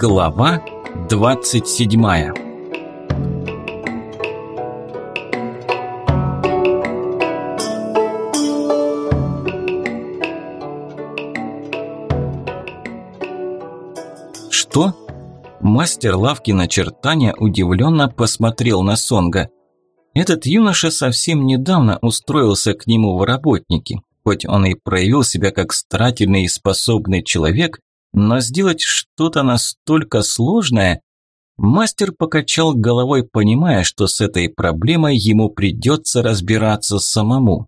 Глава 27 Что? Мастер лавки начертания удивленно посмотрел на Сонга. Этот юноша совсем недавно устроился к нему в работники. Хоть он и проявил себя как старательный и способный человек, но сделать что-то настолько сложное... Мастер покачал головой, понимая, что с этой проблемой ему придется разбираться самому.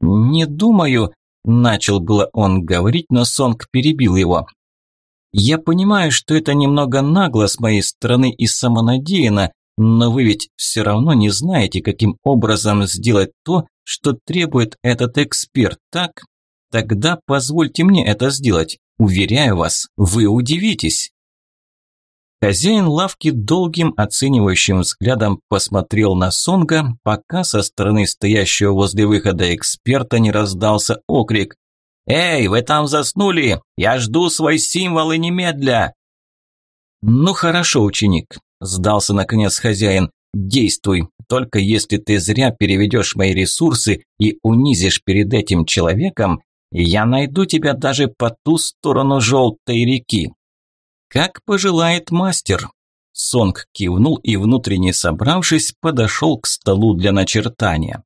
«Не думаю», – начал было он говорить, но Сонг перебил его. «Я понимаю, что это немного нагло с моей стороны и самонадеянно, но вы ведь все равно не знаете, каким образом сделать то, что требует этот эксперт, так? Тогда позвольте мне это сделать. Уверяю вас, вы удивитесь. Хозяин лавки долгим оценивающим взглядом посмотрел на Сонга, пока со стороны стоящего возле выхода эксперта не раздался окрик. «Эй, вы там заснули? Я жду свой символ и немедля!» «Ну хорошо, ученик», – сдался наконец хозяин. «Действуй, только если ты зря переведешь мои ресурсы и унизишь перед этим человеком, я найду тебя даже по ту сторону желтой реки. Как пожелает мастер. Сонг кивнул и, внутренне собравшись, подошел к столу для начертания.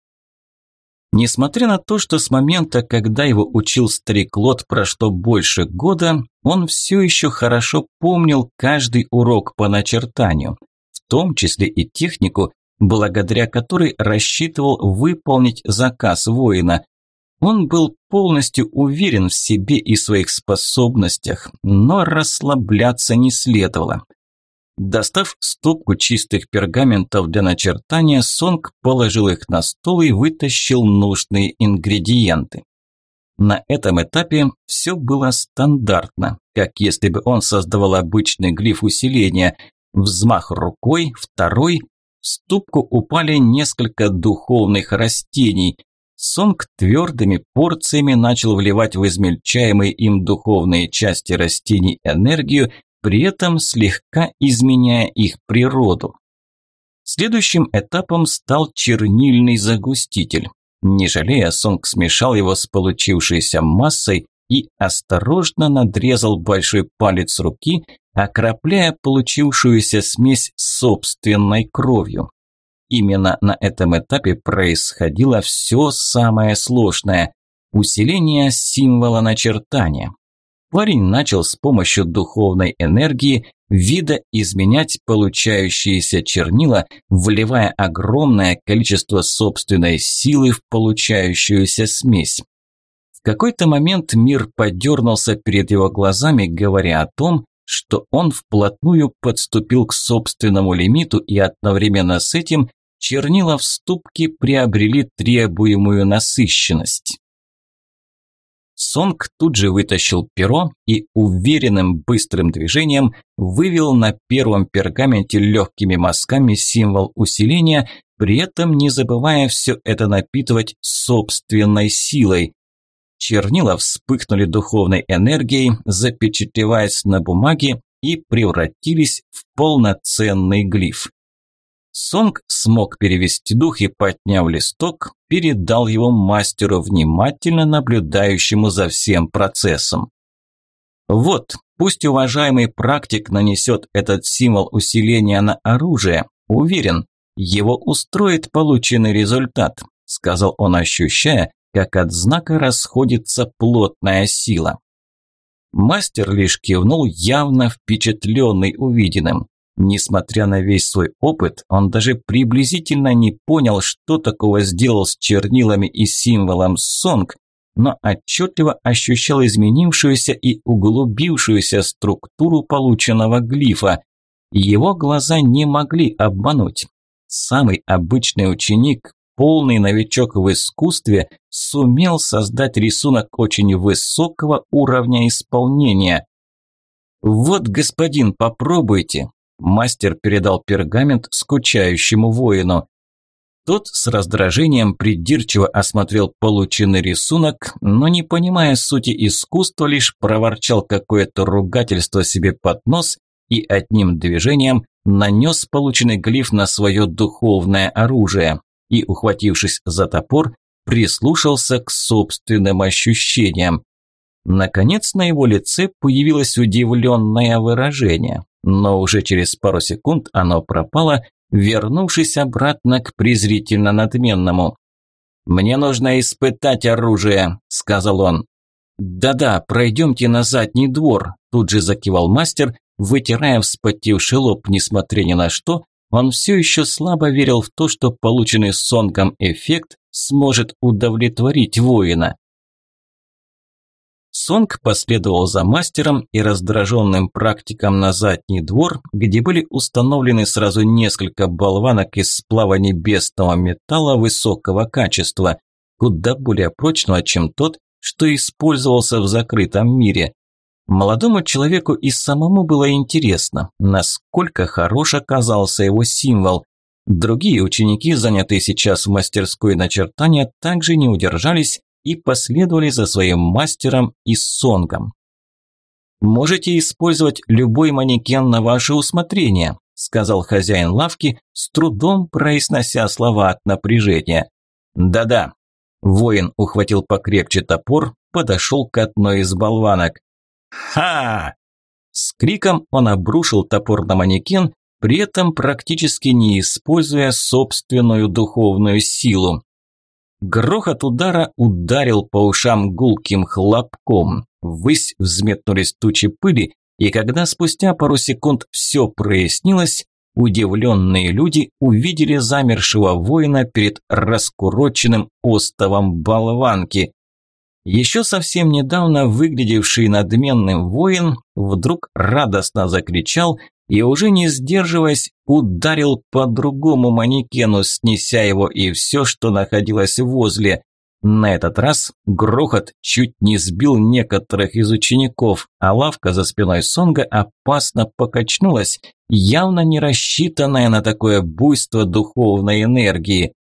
Несмотря на то, что с момента, когда его учил старик Лот, прошло больше года, он все еще хорошо помнил каждый урок по начертанию, в том числе и технику, благодаря которой рассчитывал выполнить заказ воина, он был полностью уверен в себе и своих способностях, но расслабляться не следовало. Достав стопку чистых пергаментов для начертания, Сонг положил их на стол и вытащил нужные ингредиенты. На этом этапе все было стандартно, как если бы он создавал обычный глиф усиления. Взмах рукой, второй, в ступку упали несколько духовных растений, Сонг твердыми порциями начал вливать в измельчаемые им духовные части растений энергию, при этом слегка изменяя их природу. Следующим этапом стал чернильный загуститель. Не жалея, Сонг смешал его с получившейся массой и осторожно надрезал большой палец руки, окропляя получившуюся смесь собственной кровью. Именно на этом этапе происходило все самое сложное – усиление символа начертания. Парень начал с помощью духовной энергии видоизменять получающиеся чернила, вливая огромное количество собственной силы в получающуюся смесь. В какой-то момент мир подернулся перед его глазами, говоря о том, что он вплотную подступил к собственному лимиту и одновременно с этим чернила в ступке приобрели требуемую насыщенность. Сонг тут же вытащил перо и уверенным быстрым движением вывел на первом пергаменте легкими мазками символ усиления, при этом не забывая все это напитывать собственной силой. Чернила вспыхнули духовной энергией, запечатлеваясь на бумаге и превратились в полноценный глиф. Сонг смог перевести дух и, подняв листок, передал его мастеру, внимательно наблюдающему за всем процессом. Вот, пусть уважаемый практик нанесет этот символ усиления на оружие. Уверен, его устроит полученный результат, сказал он, ощущая, как от знака расходится плотная сила. Мастер лишь кивнул, явно впечатленный увиденным. Несмотря на весь свой опыт, он даже приблизительно не понял, что такого сделал с чернилами и символом Сонг, но отчетливо ощущал изменившуюся и углубившуюся структуру полученного глифа. Его глаза не могли обмануть. Самый обычный ученик, полный новичок в искусстве, сумел создать рисунок очень высокого уровня исполнения. «Вот, господин, попробуйте», Мастер передал пергамент скучающему воину. Тот с раздражением придирчиво осмотрел полученный рисунок, но не понимая сути искусства, лишь проворчал какое-то ругательство себе под нос и одним движением нанес полученный глиф на свое духовное оружие и, ухватившись за топор, прислушался к собственным ощущениям. Наконец на его лице появилось удивленное выражение, но уже через пару секунд оно пропало, вернувшись обратно к презрительно надменному. «Мне нужно испытать оружие», – сказал он. «Да-да, пройдемте на задний двор», – тут же закивал мастер, вытирая вспотевший лоб, несмотря ни на что, он все еще слабо верил в то, что полученный Сонгом эффект сможет удовлетворить воина. Сонг последовал за мастером и раздраженным практиком на задний двор, где были установлены сразу несколько болванок из сплава небесного металла высокого качества, куда более прочного, чем тот, что использовался в закрытом мире. Молодому человеку и самому было интересно, насколько хорош оказался его символ. Другие ученики, занятые сейчас в мастерской начертания, также не удержались и последовали за своим мастером и сонгом. «Можете использовать любой манекен на ваше усмотрение», сказал хозяин лавки, с трудом произнося слова от напряжения. «Да-да». Воин ухватил покрепче топор, подошел к одной из болванок. «Ха!» С криком он обрушил топор на манекен, при этом практически не используя собственную духовную силу. Грохот удара ударил по ушам гулким хлопком. Ввысь взметнулись тучи пыли, и когда спустя пару секунд все прояснилось, удивленные люди увидели замершего воина перед раскуроченным остовом болванки. Еще совсем недавно выглядевший надменным воин вдруг радостно закричал и уже не сдерживаясь, ударил по другому манекену, снеся его и все, что находилось возле. На этот раз грохот чуть не сбил некоторых из учеников, а лавка за спиной Сонга опасно покачнулась, явно не рассчитанная на такое буйство духовной энергии.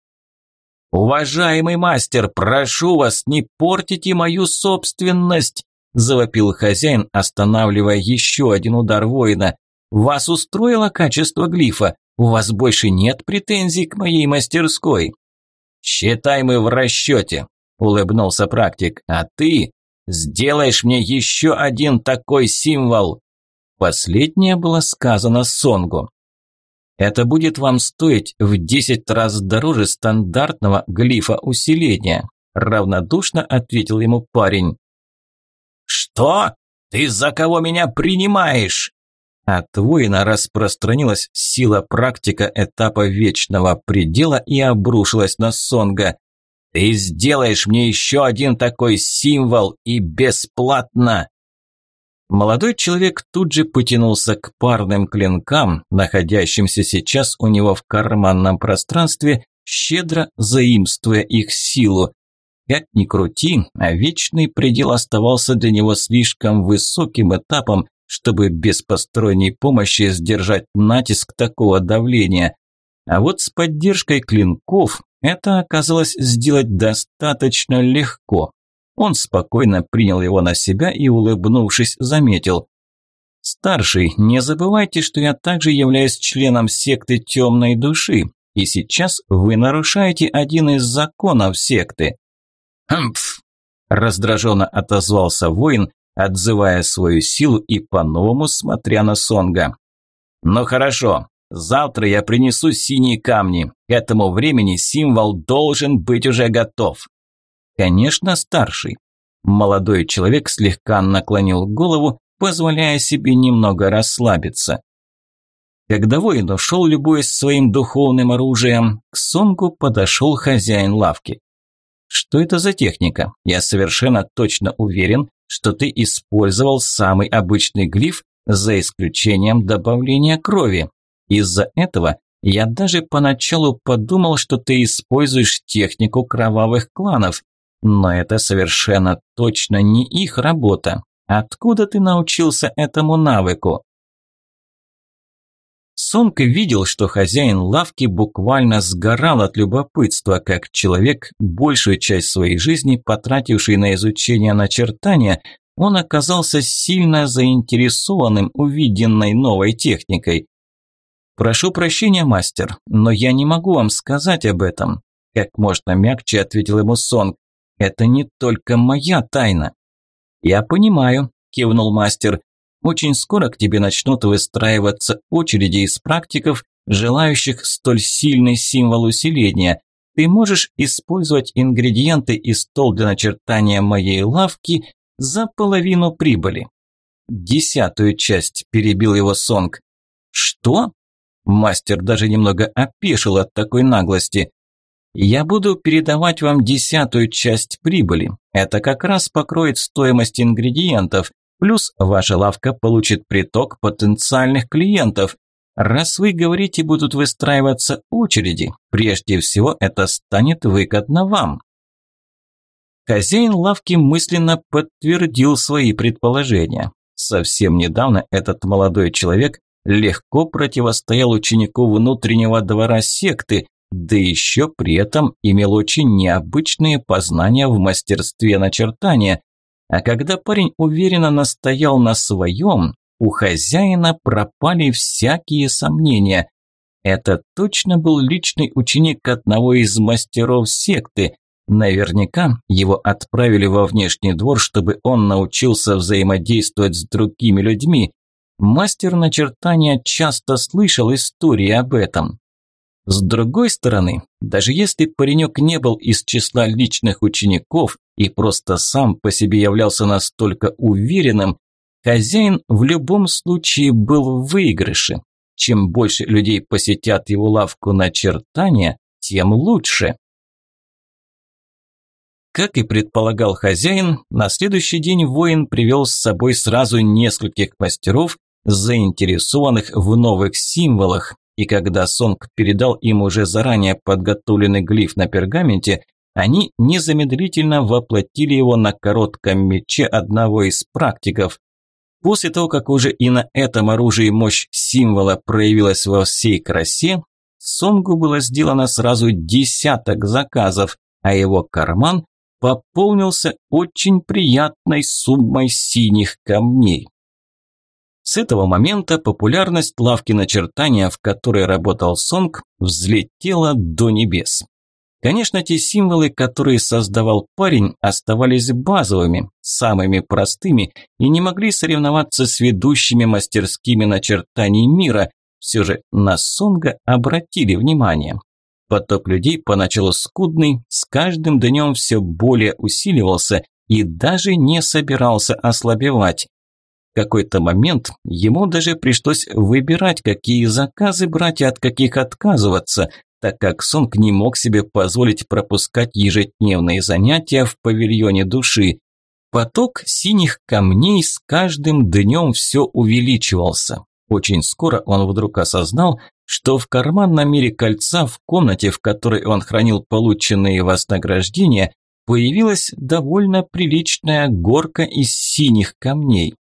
«Уважаемый мастер, прошу вас, не портите мою собственность!» – завопил хозяин, останавливая еще один удар воина. Вас устроило качество глифа? У вас больше нет претензий к моей мастерской?» «Считай мы в расчете», – улыбнулся практик. «А ты сделаешь мне еще один такой символ». Последнее было сказано Сонгу. Это будет вам стоить в 10 раз дороже стандартного глифа усиления, равнодушно ответил ему парень. Что? Ты за кого меня принимаешь? От воина распространилась сила практика этапа вечного предела и обрушилась на Сонга. «Ты сделаешь мне еще один такой символ и бесплатно!» Молодой человек тут же потянулся к парным клинкам, находящимся сейчас у него в карманном пространстве, щедро заимствуя их силу. Как ни крути, а вечный предел оставался для него слишком высоким этапом, чтобы без посторонней помощи сдержать натиск такого давления. А вот с поддержкой клинков это оказалось сделать достаточно легко. Он спокойно принял его на себя и, улыбнувшись, заметил. «Старший, не забывайте, что я также являюсь членом секты темной души, и сейчас вы нарушаете один из законов секты». «Хмпф!» – раздраженно отозвался воин, отзывая свою силу и по-новому смотря на Сонга. «Ну хорошо, завтра я принесу синие камни. К этому времени символ должен быть уже готов». «Конечно, старший». Молодой человек слегка наклонил голову, позволяя себе немного расслабиться. Когда воин ушел, любуясь своим духовным оружием, к Сонгу подошел хозяин лавки. «Что это за техника? Я совершенно точно уверен, что ты использовал самый обычный глиф, за исключением добавления крови. Из-за этого я даже поначалу подумал, что ты используешь технику кровавых кланов, но это совершенно точно не их работа. Откуда ты научился этому навыку? Сонг видел, что хозяин лавки буквально сгорал от любопытства, как человек, большую часть своей жизни потративший на изучение начертания, он оказался сильно заинтересованным увиденной новой техникой. «Прошу прощения, мастер, но я не могу вам сказать об этом», как можно мягче ответил ему Сонг. «Это не только моя тайна». «Я понимаю», – кивнул мастер. «Очень скоро к тебе начнут выстраиваться очереди из практиков, желающих столь сильный символ усиления. Ты можешь использовать ингредиенты и стол для начертания моей лавки за половину прибыли. Десятую часть перебил его Сонг. Что? Мастер даже немного опешил от такой наглости. Я буду передавать вам десятую часть прибыли. Это как раз покроет стоимость ингредиентов, плюс ваша лавка получит приток потенциальных клиентов. Раз вы говорите, будут выстраиваться очереди, прежде всего это станет выгодно вам. Хозяин лавки мысленно подтвердил свои предположения. Совсем недавно этот молодой человек легко противостоял ученику внутреннего двора секты, да еще при этом имел очень необычные познания в мастерстве начертания. А когда парень уверенно настоял на своем, у хозяина пропали всякие сомнения. Это точно был личный ученик одного из мастеров секты. Наверняка его отправили во внешний двор, чтобы он научился взаимодействовать с другими людьми. Мастер начертания часто слышал истории об этом. С другой стороны, даже если паренек не был из числа личных учеников и просто сам по себе являлся настолько уверенным, Хозяин в любом случае был в выигрыше. Чем больше людей посетят его лавку начертания, тем лучше. Как и предполагал хозяин, на следующий день воин привел с собой сразу нескольких мастеров, заинтересованных в новых символах, и когда Сонг передал им уже заранее подготовленный глиф на пергаменте, они незамедлительно воплотили его на коротком мече одного из практиков. После того, как уже и на этом оружии мощь символа проявилась во всей красе, Сонгу было сделано сразу десяток заказов, а его карман пополнился очень приятной суммой синих камней. С этого момента популярность лавки начертания, в которой работал Сонг, взлетела до небес. Конечно, те символы, которые создавал парень, оставались базовыми, самыми простыми и не могли соревноваться с ведущими мастерскими начертаний мира. Все же на Сонга обратили внимание. Поток людей поначалу скудный, с каждым днем все более усиливался и даже не собирался ослабевать. Какой-то момент ему даже пришлось выбирать, какие заказы брать и от каких отказываться, так как Сонг не мог себе позволить пропускать ежедневные занятия в павильоне души. Поток синих камней с каждым днем все увеличивался. Очень скоро он вдруг осознал, что в карманном мире кольца в комнате, в которой он хранил полученные вознаграждения, появилась довольно приличная горка из синих камней.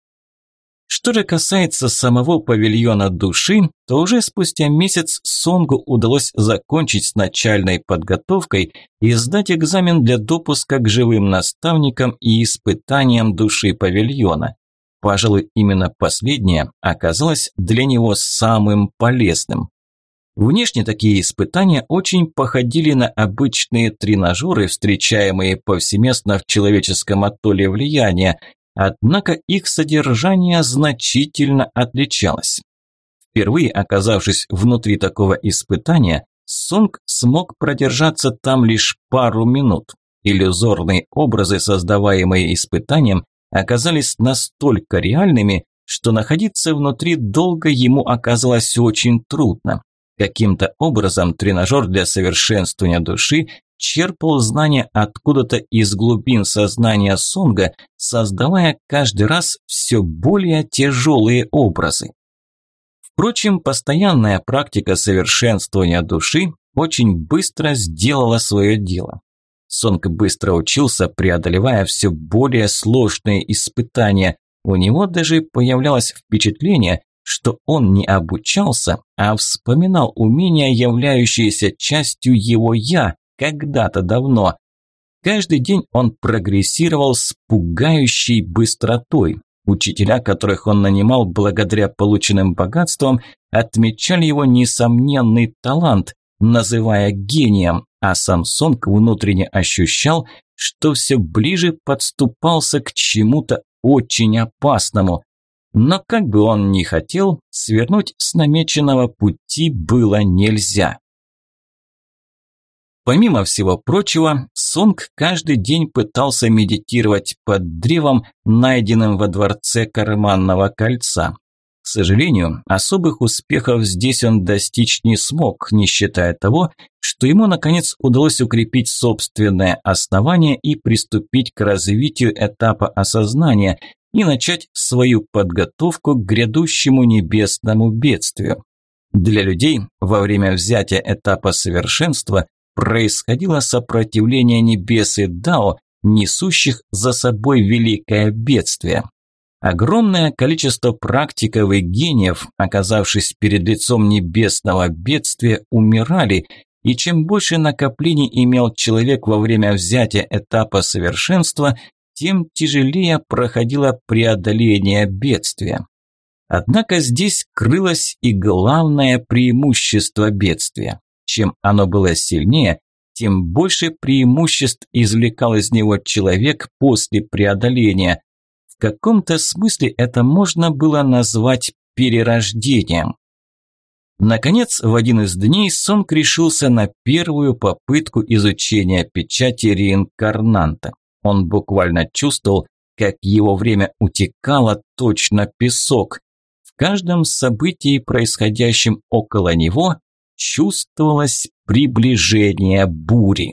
Что же касается самого павильона души, то уже спустя месяц Сонгу удалось закончить с начальной подготовкой и сдать экзамен для допуска к живым наставникам и испытаниям души павильона. Пожалуй, именно последнее оказалось для него самым полезным. Внешне такие испытания очень походили на обычные тренажеры, встречаемые повсеместно в человеческом атолле влияния, Однако их содержание значительно отличалось. Впервые оказавшись внутри такого испытания, Сонг смог продержаться там лишь пару минут. Иллюзорные образы, создаваемые испытанием, оказались настолько реальными, что находиться внутри долго ему оказалось очень трудно. Каким-то образом тренажер для совершенствования души черпал знания откуда-то из глубин сознания Сонга, создавая каждый раз все более тяжелые образы. Впрочем, постоянная практика совершенствования души очень быстро сделала свое дело. Сонг быстро учился, преодолевая все более сложные испытания. У него даже появлялось впечатление, что он не обучался, а вспоминал умения, являющиеся частью его «я», когда-то давно. Каждый день он прогрессировал с пугающей быстротой. Учителя, которых он нанимал благодаря полученным богатствам, отмечали его несомненный талант, называя гением, а сам Сонг внутренне ощущал, что все ближе подступался к чему-то очень опасному. Но как бы он ни хотел, свернуть с намеченного пути было нельзя. Помимо всего прочего, Сонг каждый день пытался медитировать под древом, найденным во дворце карманного кольца. К сожалению, особых успехов здесь он достичь не смог, не считая того, что ему наконец удалось укрепить собственное основание и приступить к развитию этапа осознания и начать свою подготовку к грядущему небесному бедствию. Для людей во время взятия этапа совершенства происходило сопротивление небес и Дао, несущих за собой великое бедствие. Огромное количество практиков и гениев, оказавшись перед лицом небесного бедствия, умирали, и чем больше накоплений имел человек во время взятия этапа совершенства, тем тяжелее проходило преодоление бедствия. Однако здесь крылось и главное преимущество бедствия. Чем оно было сильнее, тем больше преимуществ извлекал из него человек после преодоления. В каком-то смысле это можно было назвать перерождением. Наконец, в один из дней Сонг решился на первую попытку изучения печати реинкарнанта. Он буквально чувствовал, как его время утекало точно песок. В каждом событии, происходящем около него, чувствовалось приближение бури.